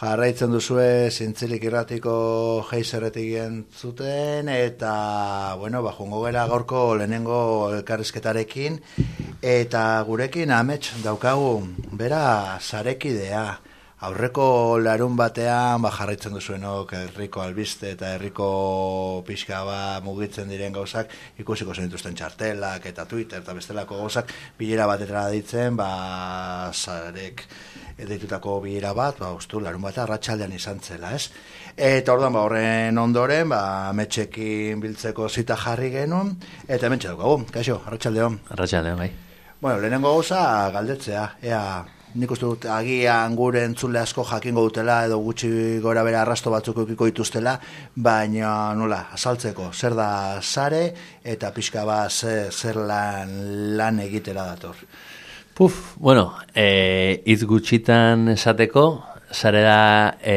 Jarraitzen duzue zintzilik irratiko geizerretik zuten eta, bueno, ba, jungo gara gaurko lehenengo elkarrizketarekin eta gurekin amets daukagu, bera, zarekidea aurreko larun batean ba, jarraitzen duzuenok herriko albiste eta herriko pixka ba, mugitzen diren gauzak ikusiko zen dituzten txartelak eta Twitter eta bestelako gauzak bilera batetara ditzen ba, zarek editutako bilera bat, ba, ustu, larun bat arratsaldean izan zela, ez? Eta orduan, ba, horren ondoren, ba, metxekin biltzeko zita jarri genuen, eta hemen txedukagu, kaixo, arratsaldeon. Arratxaldeon, bai. Bueno, lehenengo gauza galdetzea, ea, nik uste dut agian gure entzule asko jakingo dutela edo gutxi gora bera arrasto batzuk eukiko dituztela, baina nola, asaltzeko, zer da sare eta pixka bat zer, lan, lan egitera dator. Puf, bueno, e, iz gutxitan esateko, sare da e,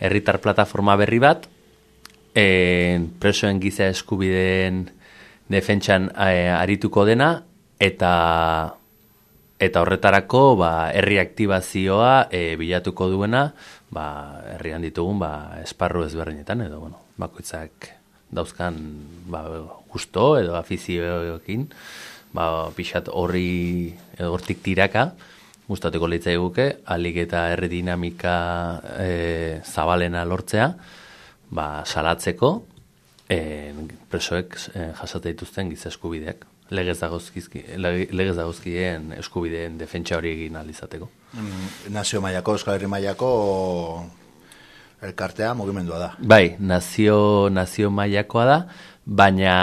herritar plataforma berri bat, e, presoen giza eskubideen defentsan e, arituko dena, eta eta horretarako ba, herri aktibazioa e, bilatuko duena ba, herrian ditugun ba, esparru ezberdinetan edo bueno, bakoitzak dauzkan ba, gusto edo afizioekin ba, pixat horri edo hortik tiraka gustatuko litzai guke alik eta herri dinamika e, zabalena lortzea ba, salatzeko e, presoek e, jasate dituzten gizeskubideak legez dagozkien eskubideen defentsa hori egin alizateko. Mm, nazio mailako, Euskal Herri mailako elkartea mugimendua da. Bai, nazio, nazio mailakoa da, baina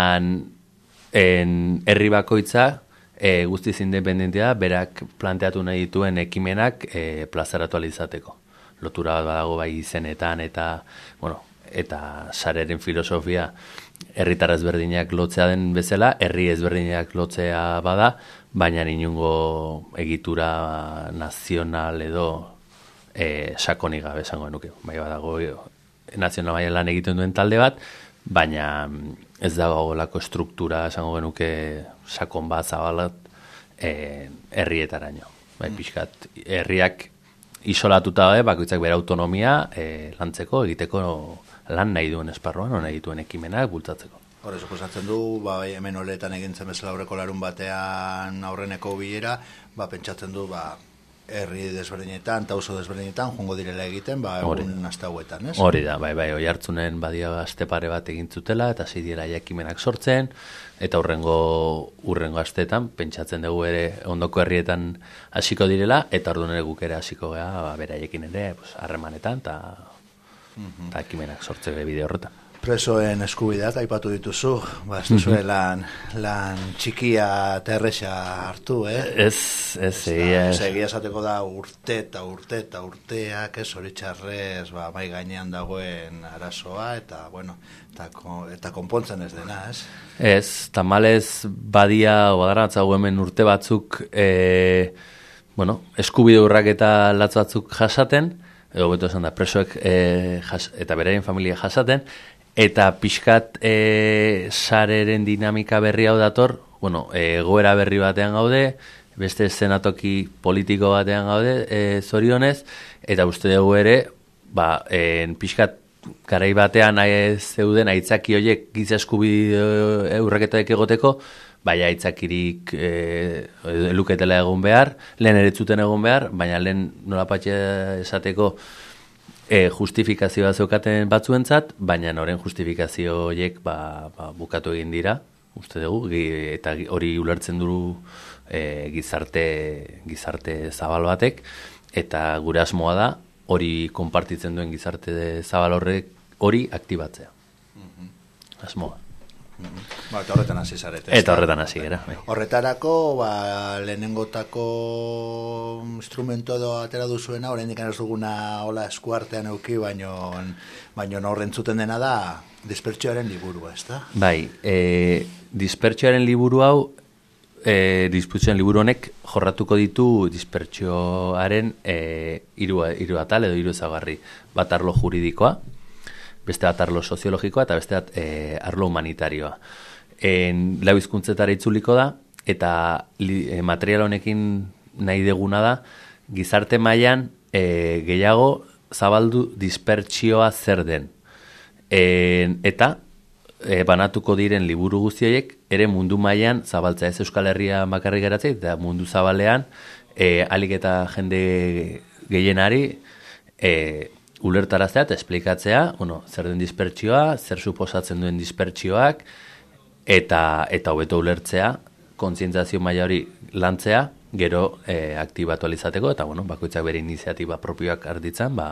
en herri bakoitza e, guztiz independentia berak planteatu nahi dituen ekimenak e, plazaratu alizateko. Lotura badago bai izenetan eta, bueno, eta sareren filosofia herritar ezberdinak lotzea den bezala, herri ezberdinak lotzea bada, baina inungo egitura nazional edo e, sakonik gabe esango nuke. Bai badago nazional baina lan egiten duen talde bat, baina ez dago lako struktura esango genuke sakon bat zabalat e, herrietaraino. Bai, mm. pixkat, herriak isolatuta bai, bakoitzak bere autonomia e, lantzeko, egiteko lan nahi duen esparroan, nahi duen ekimenak bultzatzeko. Hore, suposatzen du, ba, bai, hemen oletan egintzen bezala aurreko larun batean aurreneko bilera, ba, pentsatzen du, ba, herri desberdinetan, tauso desberdinetan, jongo direla egiten, ba, egun aste hauetan, ez? Hori da, bai, bai, oi hartzunen badia aste pare bat egintzutela, eta zidiela jakimenak sortzen, eta urrengo, urrengo asteetan, pentsatzen dugu ere ondoko herrietan hasiko direla, eta orduan ere guk ere hasiko gara, ba, beraiekin ere, pues, harremanetan, eta -hmm. eta ekimenak sortze bide horretan. Presoen eskubideak aipatu dituzu, ba, ez duzu lan, lan txikia terresa hartu, eh? Ez, ez, egia. Egia esateko da urte eta urte eta urteak, ez hori txarrez, ba, mai gainean dagoen arazoa, eta, bueno, eta, eta konpontzen ez dena, ez? Ez, tamalez badia, badaratza hemen urte batzuk, e, bueno, eskubide urrak eta latz batzuk jasaten, edo beto esan da, presoek e, jas, eta beraien familia jasaten, eta pixkat e, sareren dinamika berri hau dator, bueno, e, goera berri batean gaude, beste zenatoki politiko batean gaude, e, zorionez, eta uste dugu ere, ba, en pixkat garai batean e, zeuden aitzaki horiek gizaskubi e, urraketak egoteko, baina aitzakirik e, luketela egun behar, lehen eretzuten egon behar, baina lehen nolapatxe esateko e, justifikazioa zeukaten batzuentzat, baina noren justifikazio horiek ba, ba, bukatu egin dira, uste dugu, eta hori ulertzen duru e, gizarte, gizarte zabal batek, eta gure asmoa da, hori konpartitzen duen gizarte zabal horrek hori aktibatzea. Mhm. Asmoa. Ba, eta horretan hasi zarete. Eta horretan hasi gara. Bai. Horretarako, ba, lehenengotako instrumento edo atera duzuena, horrein dikan ez duguna hola eskuartean euki, baino, baino horren zuten dena da dispertsioaren liburu, ez da? Bai, e, dispertsioaren liburu hau, e, dispertsioaren liburu honek jorratuko ditu dispertsioaren e, iru, iru atal edo iru ezagarri. Bat arlo juridikoa, beste bat arlo soziologikoa eta beste bat e, arlo humanitarioa. En, lau izkuntzetara itzuliko da, eta e, material honekin nahi deguna da, gizarte mailan e, gehiago zabaldu dispertsioa zer den. E, eta e, banatuko diren liburu guztioiek ere mundu mailan zabaltza ez Euskal Herria bakarrik geratzea eta mundu zabalean e, alik eta jende gehienari e, ulertaraztea eta esplikatzea, bueno, zer den dispertsioa, zer suposatzen duen dispertsioak, eta eta hobeto ulertzea, kontzientzazio maila hori lantzea, gero e, aktibatu alizateko, eta bueno, bakoitzak bere iniziatiba propioak arditzen, ba,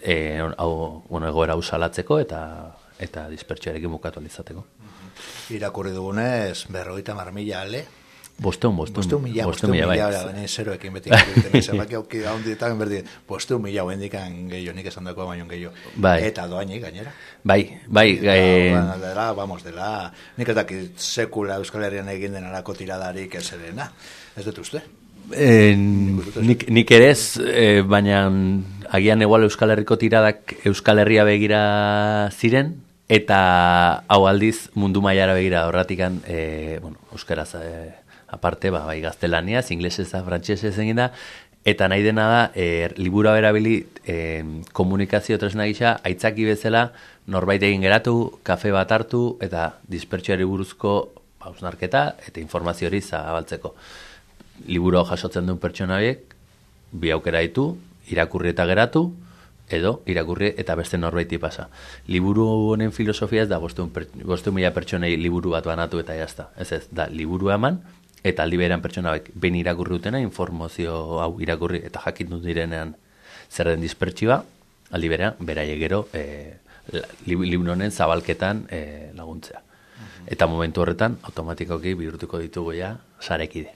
e, hau, bueno, egoera usalatzeko, eta eta dispertsioarekin bukatu alizateko. Irakurri dugunez, berroita marmila ale, Bosteun, bosteun. Bosteun mila, bosteun mila, mila, zeroekin beti egiten, zenbaki auki haundietan berdi, bosteun mila huendikan gehiago, nik esan dagoa baino gehiago. Bai. Eta doainik gainera. Bai, bai. Eh... Ba, dela, vamos, dela, nik ez dakit sekula Euskal Herrian egin den alako tiradarik ez erena. Ez dut uste? Eh, nik, nik ere ez, eh, baina agian egual Euskal Herriko tiradak Euskal Herria begira ziren, eta hau aldiz mundu mailara begira horratikan, eh, bueno, Euskaraz... Eh, aparte, ba, bai gaztelaniaz, inglesez eta frantsesez egin da, eta nahi dena da, e, libura berabili e, komunikazio tresna gisa, aitzaki bezala, norbait egin geratu, kafe bat hartu, eta dispertsioari buruzko hausnarketa, eta informazio hori zabaltzeko. Liburu jasotzen duen pertsona biek, bi aukera ditu, irakurri eta geratu, edo irakurri eta beste norbaiti pasa. Liburu honen filosofia ez da bostu mila pertsonei liburu bat banatu eta jazta. Ez ez, da liburu eman, eta aldi berean pertsona bek ben irakurri dutena informazio hau irakurri eta jakin dut direnean zer den dispertsioa aldi berean beraie gero e, honen zabalketan e, laguntzea. Eta momentu horretan automatikoki bihurtuko ditugu ja sarekide.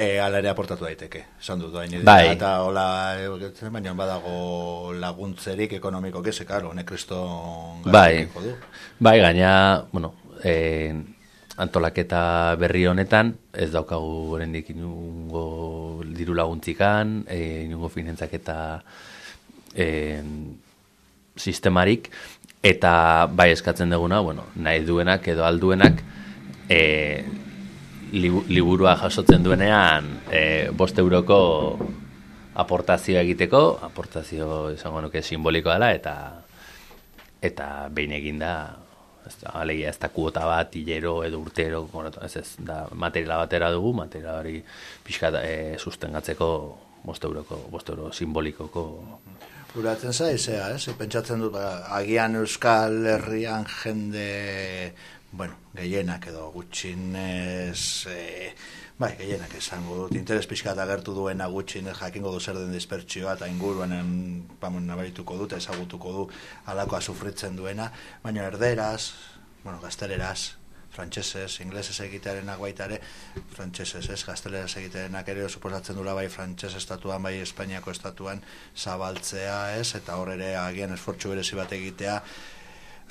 E, ala ere aportatu daiteke, esan dut doain bai. eta hola, e, baina badago laguntzerik ekonomiko kese, karo, honek kriston bai. bai, gaina, bueno, eh, antolaketa berri honetan, ez daukagu oraindik inungo diru laguntzikan, e, inungo finantzaketa e, sistemarik, eta bai eskatzen duguna, bueno, nahi duenak edo alduenak, e, liburua jasotzen duenean, e, bost euroko aportazio egiteko, aportazio izango nuke simboliko dela, eta eta behin eginda ez da, alegia, ez da kuota bat, hilero edo urtero, ez ez, da materiala batera dugu, materiala hori pixka e, sustengatzeko bost euroko, bost euro simbolikoko. Uratzen zaizea, ez? Pentsatzen dut, ba, agian Euskal Herrian jende, bueno, gehienak edo gutxinez, e, bai, gehienak esango dut, interes pixka agertu duena gutxinez jakingo du zer den dispertsioa eta inguruan bamon, nabarituko dut, ezagutuko du alakoa sufritzen duena, baina erderaz, bueno, gazteleraz, frantsesez, inglesez egitearen aguaitare, frantsesez ez, gazteleraz egitearen ere suposatzen dula bai frantses estatuan, bai Espainiako estatuan zabaltzea ez, eta hor ere agian esfortzu berezi bat egitea,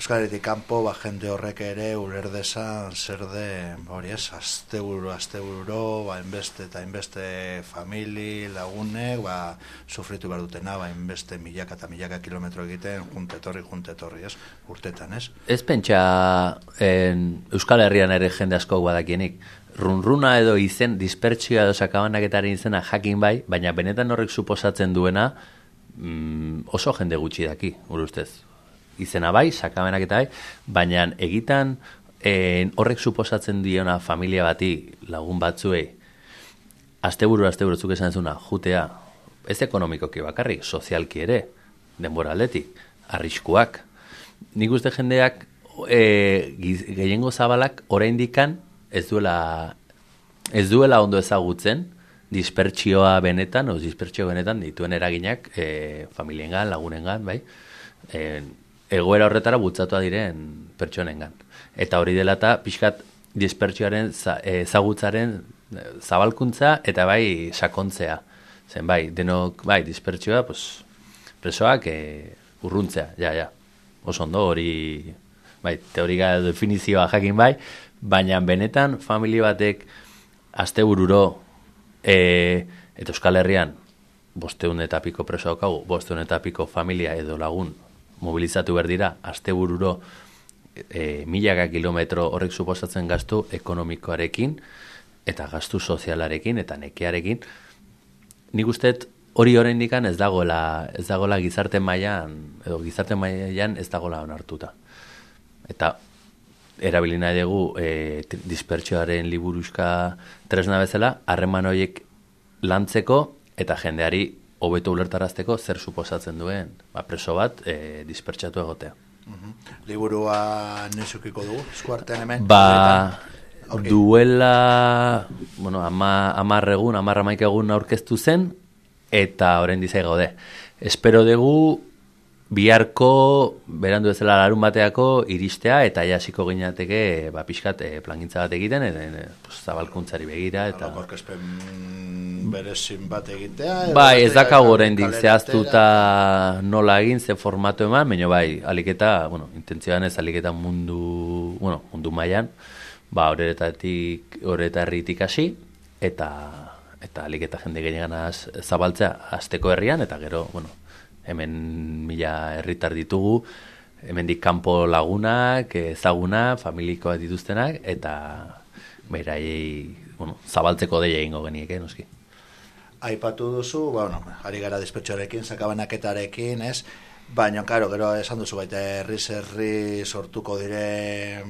Euskal Herritik kanpo, ba, jende horrek ere ulerdezan zer de, hori ez, azte buru, azte buru, ba, inbeste eta inbeste famili, lagunek, ba, sufritu behar dutena, ba, inbeste milaka eta milaka kilometro egiten, juntetorri, juntetorri, ez, urtetan, ez? Ez pentsa en, Euskal Herrian ere jende asko badakienik, runruna edo izen, dispertsioa edo sakabanaketaren izena jakin bai, baina benetan horrek suposatzen duena, mm, oso jende gutxi daki, urustez, izena bai, sakamenak eta bai, baina egitan en, horrek suposatzen diona familia bati lagun batzuei, asteburu asteburu zuk esan zuna, jutea, ez ekonomikoki bakarrik, sozialki ere, denbora aldetik, arriskuak. Nik uste jendeak e, gehiengo zabalak oraindikan ez duela ez duela ondo ezagutzen dispertsioa benetan, o dispertsio benetan dituen eraginak e, familiengan, lagunengan, bai? E, egoera horretara bultzatua diren pertsonengan. Eta hori dela eta pixkat dispertsioaren ezagutzaren eh, zabalkuntza eta bai sakontzea. Zen bai, denok bai dispertsioa, pues, presoak e, urruntzea, ja, ja. Oso ondo hori, bai, teorika definizioa jakin bai, baina benetan familia batek aste bururo e, eta Euskal Herrian bosteun eta piko preso daukagu, bosteun eta piko familia edo lagun mobilizatu behar dira, aste bururo e, milaka kilometro horrek suposatzen gastu ekonomikoarekin, eta gastu sozialarekin, eta nekearekin. Nik usteet, hori oraindik ez dagoela ez dagoela gizarte mailan edo gizarte mailan ez dagoela onartuta. Eta erabili nahi dugu e, dispertsioaren liburuska tresna bezala, harreman horiek lantzeko eta jendeari hobeto ulertarazteko zer suposatzen duen ba, preso bat e, dispertsatu egotea. Mhm. Liburua nesukiko dugu, eskuartean hemen? Ba, duela, bueno, ama, amarregun, amarra egun aurkeztu zen, eta orain dizai gaude. Espero dugu biharko berandu ezela larun bateako iristea eta jasiko ginateke ba pixkat e, plangintza bat egiten eta e, zabalkuntzari begira eta berezin bat egitea bai ez dakago oraindik zehaztuta nola egin ze formato eman baina bai aliketa bueno intentzioan ez aliketa mundu bueno mundu mailan ba horretatik horretarritik hasi eta eta aliketa jende gehiaganaz zabaltzea asteko herrian eta gero bueno hemen mila herritar ditugu, hemendik kanpo lagunak, ezaguna, familikoa dituztenak, eta beraiei, bueno, zabaltzeko deia ingo geniek, eh, noski. Aipatu duzu, ba, bueno, ari gara dispetxoarekin, sakabanaketarekin, ez? Baina, karo, gero esan duzu baita herri herri sortuko dire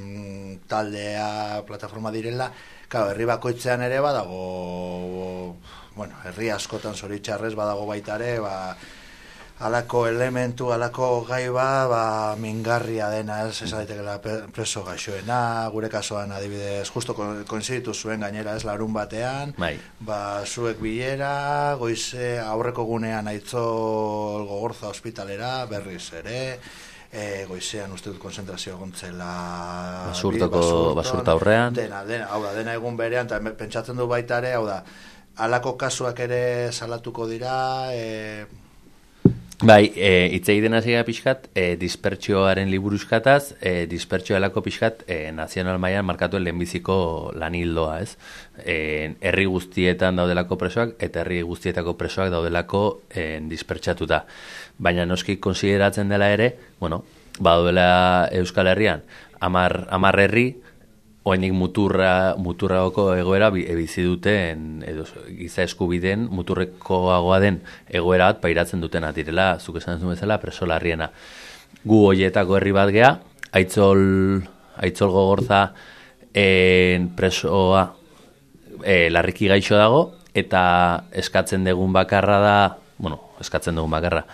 taldea, plataforma direla, karo, herri bakoitzean ere badago, bueno, herri askotan zoritxarrez badago baitare, ba, alako elementu, alako gai ba, ba mingarria dena, ez ez daitekela preso gaixoena, gure kasuan adibidez, justo koinziditu zuen gainera ez larun batean, bai. ba zuek bilera, goize aurreko gunean aitzol gogorza ospitalera, berriz ere, e, goizean uste dut konzentrazio gontzela basurtoko basurta aurrean. Dena, dena, hau da, dena egun berean eta pentsatzen du baita ere, hau da alako kasuak ere salatuko dira e, Bai, e, itze egiten hasi pixkat, e, dispertsioaren liburuzkataz, e, dispertsio alako pixkat, e, nazional maian markatu lehenbiziko lan hildoa, ez? E, herri guztietan daudelako presoak, eta herri guztietako presoak daudelako e, dispertsatuta. Baina noski konsideratzen dela ere, bueno, baduela Euskal Herrian, amar, amar herri, oenik muturra, muturragoko egoera bizi duten, edo giza eskubiden, muturrekoagoa den egoera bat pairatzen duten atirela, zuk esan zuen bezala, preso larriena. Gu hoietako herri bat gea, aitzol, aitzol gogorza en presoa e, larriki gaixo dago, eta eskatzen dugun bakarra da, bueno, eskatzen dugun bakarra,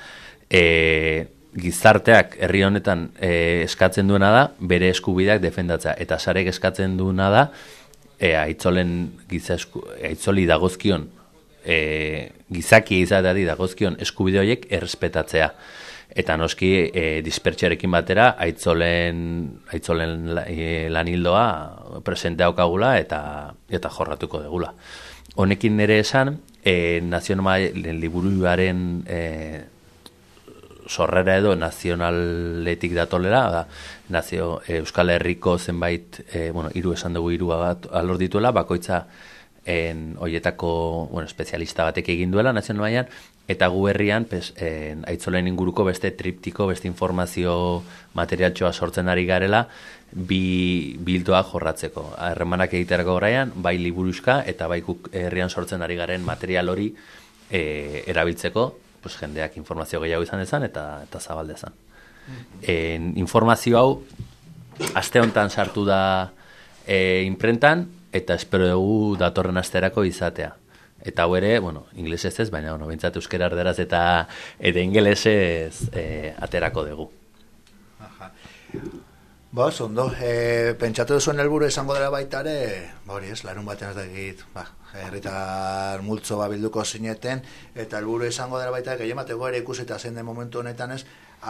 e, gizarteak herri honetan e, eskatzen duena da bere eskubideak defendatzea. Eta sarek eskatzen duena da e, aitzolen giza esku, aitzoli dagozkion e, gizaki izateari dagozkion eskubide horiek errespetatzea. Eta noski e, dispertsiarekin batera aitzolen aitzolen lanildoa presente daukagula eta eta jorratuko degula honekin nere esan e, nazional liburuaren e, sorrera edo nazionaletik datolera, da, nazio Euskal Herriko zenbait, e, bueno, iru esan dugu iru bat alor dituela, bakoitza en hoietako, bueno, espezialista batek egin duela nazional mailan eta gu herrian pes, en, aitzolen inguruko beste triptiko, beste informazio materialtxoa sortzen ari garela, bi bildoa jorratzeko. Herremanak egiterako graian, bai liburuska eta bai herrian sortzen ari garen material hori e, erabiltzeko, pues, jendeak informazio gehiago izan dezan eta eta zabal dezan. En, informazio hau aste honetan sartu da e, imprentan eta espero dugu datorren asterako izatea. Eta hau ere, bueno, inglesez ez, baina bueno, bintzat euskera arderaz eta eta ingelesez e, aterako dugu. Aha. Ba, ondo, e, pentsatu duzuen helburu izango dela baita ere, ba hori ez, larun batean ez da egit, ba, herritar multzo babilduko zineten, eta helburu izango dela baita, gehi emateko ere ikusita zein den momentu honetan ez,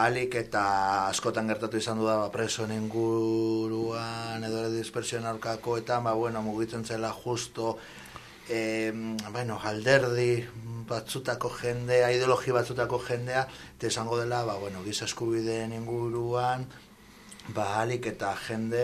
alik eta askotan gertatu izan du ba, presoen inguruan edo ere dispersioen aurkako eta ba, bueno, mugitzen zela justo e, bueno, alderdi batzutako jendea, ideologi batzutako jendea, eta izango dela, ba, bueno, giza eskubideen inguruan, ba, alik eta jende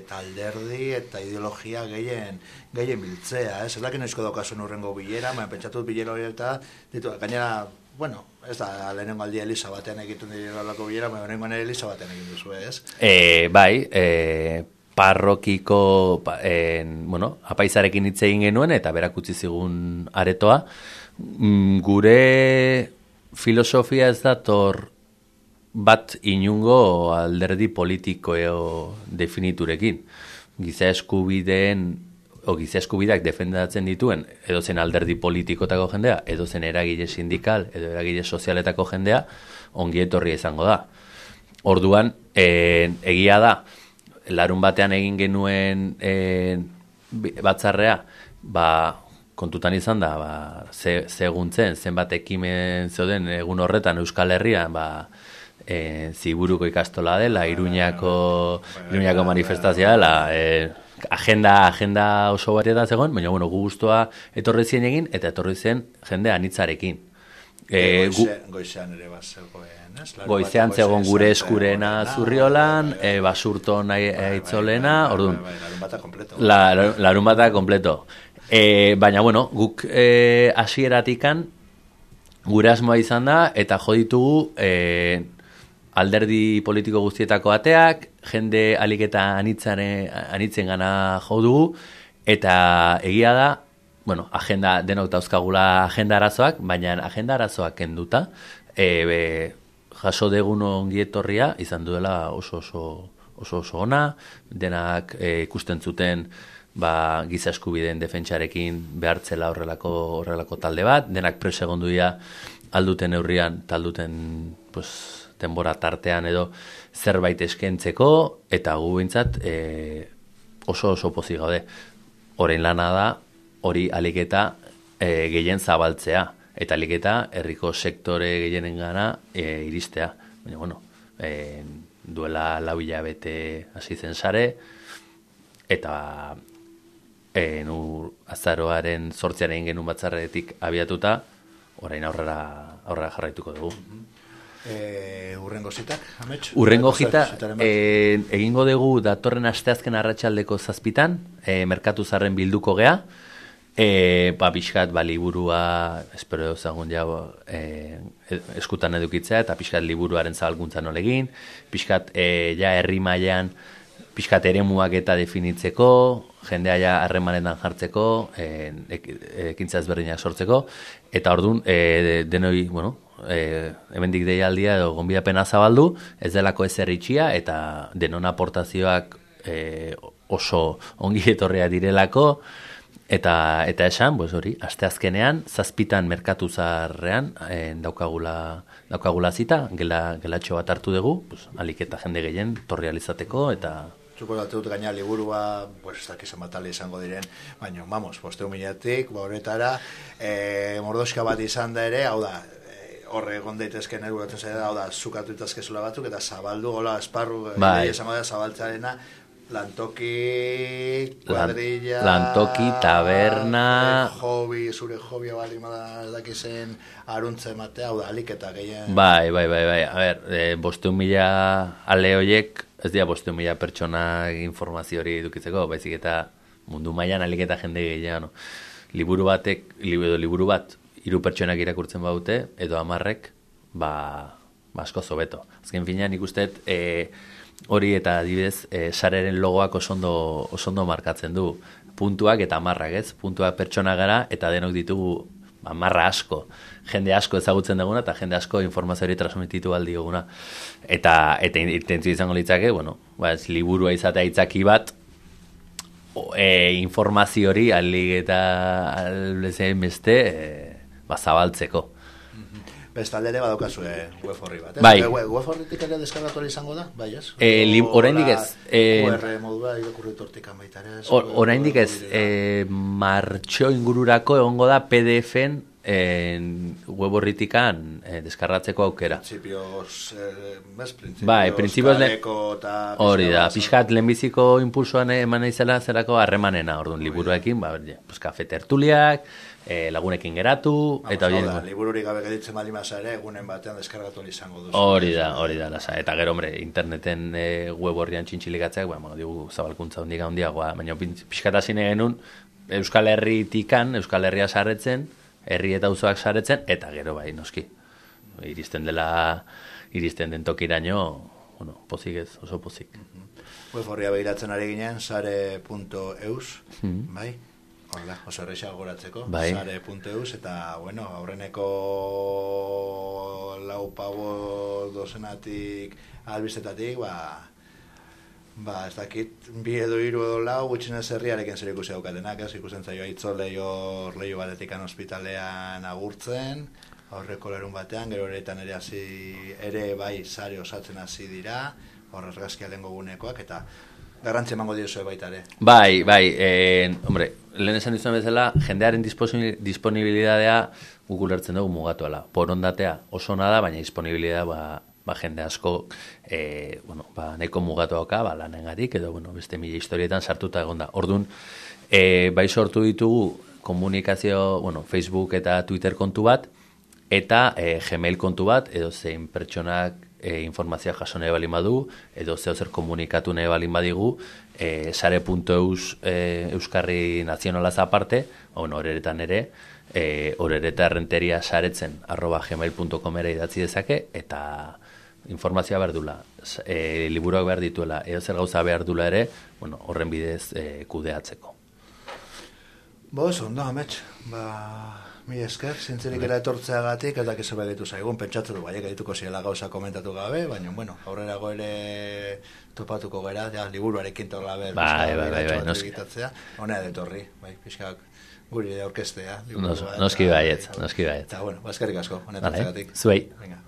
eta alderdi eta ideologia gehien, gehien biltzea, ez? Ez dakin noizko daukasun urrengo bilera, ma, pentsatut bilera hori eta, ditu, gainera, bueno, ez da, lehenengo aldi Elisa batean egiten dira lako bilera, ma, lehenengo Elisa batean egin duzu, ez? E, bai, e, parrokiko, en, bueno, apaizarekin hitz egin genuen, eta berak utzi zigun aretoa, Mm, gure filosofia ez dator bat inungo alderdi politikoeo definiturekin. Giza eskubideen o giza eskubideak defendatzen dituen edo zen alderdi politikotako jendea, edo zen eragile sindikal, edo eragile sozialetako jendea, ongi etorri izango da. Orduan, e, egia da, larun batean egin genuen e, batzarrea, ba, kontutan izan da, ba, ze, seguntzen, zenbat ekimen zeuden egun horretan Euskal Herrian, ba, e, ziburuko ikastola dela, iruñako, iruñako manifestazioa dela, e, agenda, agenda oso bat da zegoen, baina bueno, gu guztua etorri zien egin, eta etorri zen jende anitzarekin. E, goizean ere bat zegoen, ez? Goizean zegoen gure eskurena zurriolan, e, basurto nahi eitzolena, orduan. Larun bata kompleto. Larun bata kompleto. E, baina, bueno, guk e, asieratikan gure asmoa izan da, eta joditugu e, alderdi politiko guztietako ateak, jende aliketa anitzen gana jodugu, eta egia da, bueno, agenda denok dauzkagula agenda arazoak, baina agenda arazoak kenduta, e, be, jaso degun ongietorria izan duela oso oso, oso, oso ona, denak e, ikusten zuten ba, giza eskubideen defentsarekin behartzela horrelako horrelako talde bat, denak presegondu dira alduten neurrian, talduten pues, denbora tartean edo zerbait eskentzeko, eta gu bintzat e, oso oso pozik gaude. Horein lana da, hori aliketa e, gehien zabaltzea, eta aliketa herriko sektore gehienen gana e, iristea. Baina, bueno, e, duela lau bete hasi zen sare, eta e, nu azaroaren sortzearen genuen batzarretik abiatuta, orain aurrera, aurrera jarraituko dugu. E, urrengo zitak, amets? Urrengo zita, e, egingo dugu datorren asteazken arratsaldeko zazpitan, e, merkatu zarren bilduko gea, e, ba, pixkat, ba, liburua, espero zagun ja, e, eskutan edukitzea, eta pixkat liburuaren zabalkuntza nolegin, pixkat, e, ja, herri mailean, pixkat ere eta definitzeko, jendea ja harremanetan jartzeko, e, ekintza ezberdinak sortzeko, eta orduan, e, denoi, bueno, e, hemendik deialdia edo gonbidapena zabaldu, ez delako ez erritxia, eta denon aportazioak e, oso ongi etorrea direlako, eta eta esan, pues hori, asteazkenean, zazpitan merkatu zarrean, e, daukagula, daukagula zita, gela, gelatxo bat hartu dugu, pues, alik eta jende gehien, torri alizateko, eta Zuko dut gaina liburua, pues, ez dakizen batale izango diren, baina, vamos, poste humilatik, ba, horretara, e, mordoska bat izan da ere, hau da, horre egon daitezken eruratzen zaila da, hau da, zukatu itazkezula batzuk, eta zabaldu, hola, esparru, bai. esango da, zabaltzarena, lantoki, kuadrilla, lantoki, taberna, hobi, zure hobia bali mada dakizen aruntze matea, hau da, alik eta gehien. Bai, bai, bai, bai, a ber, e, boste mila ale hoiek, ez dira boste mila pertsona informazio hori edukitzeko, baizik eta mundu mailan alik eta jende gehiago. No? Liburu batek, liburu, liburu bat, hiru pertsonak irakurtzen baute, edo amarrek, ba, ba asko zobeto. Azken finean ikustet, e, hori eta adibidez, e, sareren logoak osondo, osondo markatzen du. Puntuak eta amarrak ez, puntuak pertsona gara, eta denok ditugu ba, marra asko, jende asko ezagutzen duguna, eta jende asko informazio hori transmititu aldi duguna. Eta, eta intentzio izango litzake, bueno, ba, ez, liburua izatea itzaki bat, o, e, informazio hori alik eta albezein beste, e, ba, zabaltzeko. Bestalde ere badaukazu eh, web horri bat. Eh? Bai. Web, web horritik ere deskargatu izango da, bai ez? E, li, oraindik ez. E, UR modua irakurri tortikan baita ere. Or, oraindik ez. E, martxo ingururako egongo da PDF-en en web horritikan eh, deskarratzeko aukera. Principios, eh, mes, principios, bai, principios le... hori da, pixkat lehenbiziko impulsoan eman izela zerako harremanena, orduan, liburuekin, ba, pues, kafe tertuliak, e, lagunekin geratu, Vamos, eta hori... Liburu gabe geditzen bali masa ere, egunen batean deskargatu izango duzu. Hori da, hori da, lasa. Eta gero, hombre, interneten e, web horrian txintxilikatzeak, ba, digu, zabalkuntza hondik handiagoa, baina pixkata zine genuen, Euskal Herritikan, Euskal Herria sarretzen, herri eta uzoak sarretzen, eta gero bai, noski. Iristen dela, iristen den tokiraino, bueno, pozik ez, oso pozik. Web horria behiratzen ari ginen, sare.eus, mm -hmm. bai? Hola, oso erresa goratzeko, Bai. sare.eus, eta, bueno, aurreneko lau pabo dozenatik albizetatik, ba, ba, ez dakit, bi edo hiru edo lau gutxinez herriarekin zer ikusi daukatenak, ez ikusten zaio aitzo leio, leio batetikan ospitalean agurtzen, aurreko lerun batean, gero eretan ere hasi ere bai sare osatzen hasi dira, hor argazkia lehengo gunekoak, eta garrantzi emango diozue baita ere. Bai, bai, eh, hombre, lehen esan dizuen bezala, jendearen disponibilidadea guk ulertzen dugu mugatuala. Borondatea oso nada, baina disponibilidadea ba, ba jende asko eh, bueno, ba, nahiko mugatu dauka, ba, lanengatik, edo bueno, beste mila historietan sartuta egon da. Orduan, eh, bai sortu ditugu komunikazio, bueno, Facebook eta Twitter kontu bat, eta e, Gmail kontu bat, edo zein pertsonak e, informazioa jaso nahi balin badu, edo zeo zer komunikatu nahi balin badigu, e, sare.eus e, Euskarri nazionalaz aparte, ba, bueno, horeretan ere, e, horereta errenteria saretzen arroba gmail.com ere idatzi dezake, eta informazioa behar dula, e, liburuak behar dituela, edo zer gauza behar dula ere, bueno, horren bidez e, kudeatzeko. Bos, ondo, amets, ba, mi esker, zintzerik era etortzeagatik, ez dakizu begitu zaigun, pentsatzen du, baiek edituko ziela gauza komentatu gabe, baina, bueno, aurrerago ere topatuko gara, ja, liburuarekin tola ber, Bai, bai, bai, bai, noski. honea detorri, bai, pixkak guri orkestea. Nos, noski baietz, noski baietz. Eta, bueno, bazkerik asko, Vale, honetatzagatik. zuei. Venga.